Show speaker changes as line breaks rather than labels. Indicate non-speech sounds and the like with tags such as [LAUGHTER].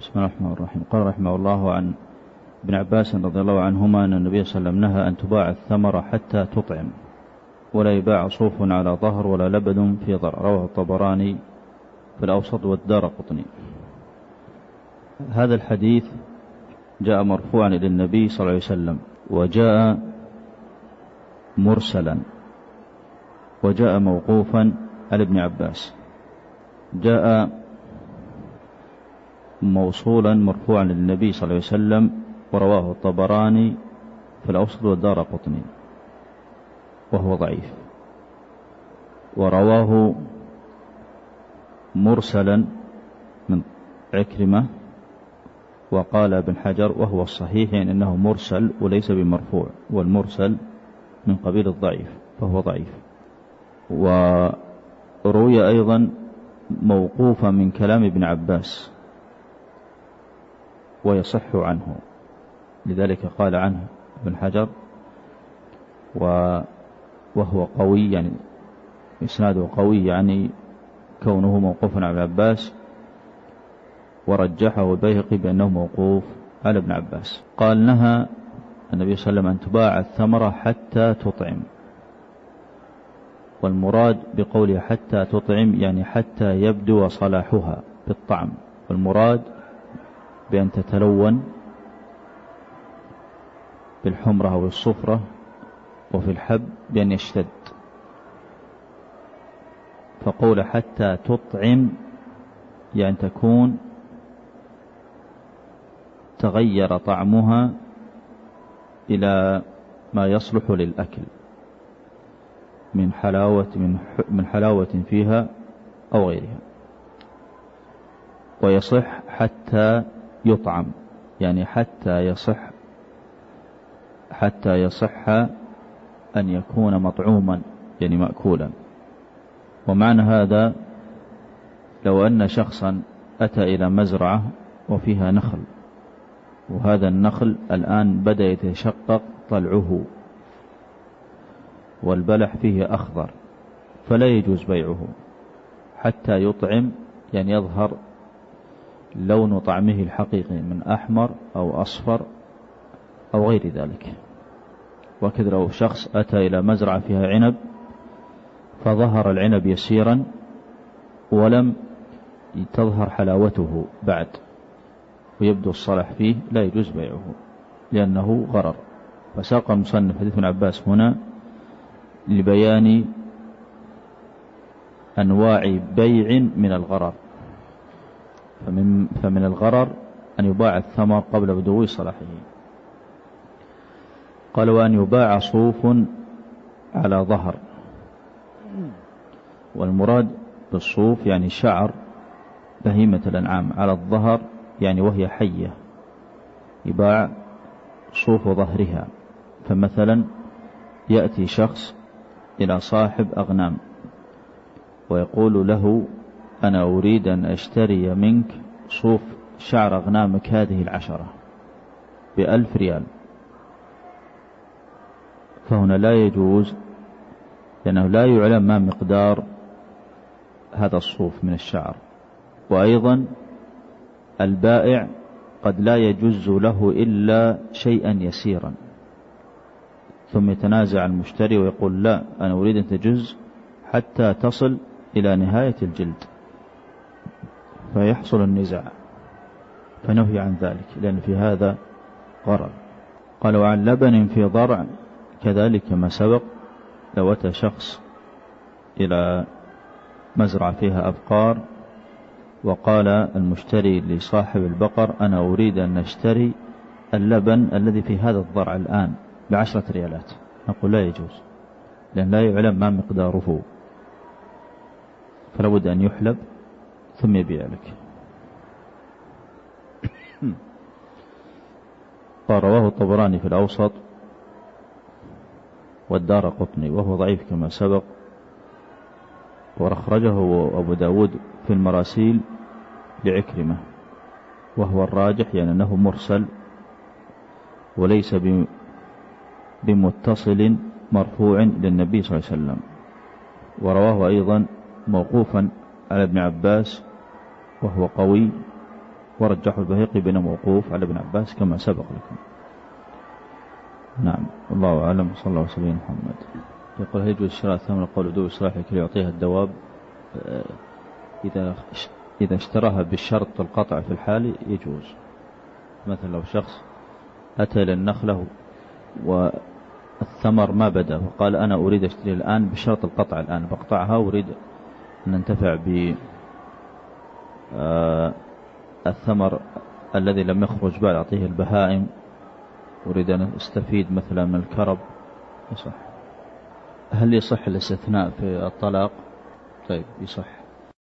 بسم الله الرحمن الرحيم. قال رحمه الله عن ابن عباس رضي الله عنهما أن النبي صلى الله عليه وسلم نهى أن تباع الثمرة حتى تطعم ولا يباع صوف على ظهر ولا لبد في ضر رواه الطبراني في الأوسط والدار قطني. هذا الحديث جاء مرفوعا إلى النبي صلى الله عليه وسلم وجاء مرسلا وجاء موقوفا على ابن عباس. جاء موصولا مرفوعا للنبي صلى الله عليه وسلم ورواه الطبراني في الأوسط والدار قطني وهو ضعيف. ورواه مرسلا من عكرمة وقال ابن حجر وهو الصحيح يعني أنه مرسل وليس بمرفوع والمرسل من قبيل الضعيف فهو ضعيف. وروي أيضا موقوفا من كلام ابن عباس ويصح عنه. لذلك قال عنه ابن حجر وهو قوي يعني إسناده قوي يعني كونه موقوفا على عباس ورجحه البيهقي بأنه موقوف على ابن عباس. قال نهى النبي صلى الله عليه وسلم أن تباع الثمرة حتى تطعم. والمراد بقوله حتى تطعم يعني حتى يبدو صلاحها بالطعم والمراد بأن تتلون بالحمرة أو الصفرة وفي الحب بأن يشتد. فقول حتى تطعم يعني تكون تغير طعمها إلى ما يصلح للأكل من حلاوة من من حلاوة فيها أو غيرها. ويصح حتى يطعم يعني حتى يصح حتى يصح أن يكون مطعوما يعني مأكولا. ومعنى هذا لو أن شخصا أتى إلى مزرعة وفيها نخل وهذا النخل الآن بدأ يتشقق طلعه والبلح فيه أخضر فلا يجوز بيعه حتى يطعم يعني يظهر لون طعمه الحقيقي من أحمر أو أصفر أو غير ذلك. وكذا لو شخص أتى إلى مزرعة فيها عنب فظهر العنب يسيرا ولم تظهر حلاوته بعد ويبدو الصلاح فيه لا يجوز بيعه لأنه غرر. فساق المصنف حديث ابن عباس هنا لبيان أنواع بيع من الغرر. فمن, فمن الغرر أن يباع الثمر قبل بدو صلاحه. قال وأن يباع صوف على ظهر. والمراد بالصوف يعني شعر بهيمة الأنعام على الظهر يعني وهي حية. يباع صوف ظهرها. فمثلا يأتي شخص إلى صاحب أغنام ويقول له أنا أريد أن أشتري منك صوف شعر أغنامك هذه العشرة بألف ريال. فهنا لا يجوز لأنه لا يعلم ما مقدار هذا الصوف من الشعر. وأيضا البائع قد لا يجز له إلا شيئا يسيرا. ثم يتنازع المشتري ويقول لا أنا أريد أن تجز حتى تصل إلى نهاية الجلد. فيحصل النزاع فنهي عن ذلك لأن في هذا غرر قال وعن لبن في ضرع كذلك كما سبق لو أتى شخص إلى مزرعة فيها أبقار وقال المشتري لصاحب البقر أنا أريد أن نشتري اللبن الذي في هذا الضرع الآن بعشرة ريالات. نقول لا يجوز لأن لا يعلم ما مقداره. فلا بد أن يحلب ثم يبيع لك. [COUGHS] قال رواه الطبراني في الأوسط والدار قطني وهو ضعيف كما سبق. وأخرجه أبو داود في المراسيل لعكرمة وهو الراجح يعني أنه مرسل وليس بمتصل مرفوع للنبي صلى الله عليه وسلم. ورواه أيضا موقوفا على ابن عباس وهو قوي ورجحوا البهيقي بين موقوف على ابن عباس كما سبق لكم. نعم الله أعلم صلى الله وسلم محمد. يقول هل يجوز شراء ثمن القول دو إصلاح لكي يعطيها الدواب. آه، إذا إذا اشتراها بالشرط القطع في الحال يجوز. مثلا لو شخص أتى إلى النخلة والثمر ما بدأ وقال أنا أريد أشتري الآن بشرط القطع الآن بقطعها أريد أن أنتفع ب آه، الثمر الذي لم يخرج بعد أعطيه البهائم. أريد أن أستفيد مثلا من الكرب. يصح. هل يصح الاستثناء في الطلاق؟ طيب يصح.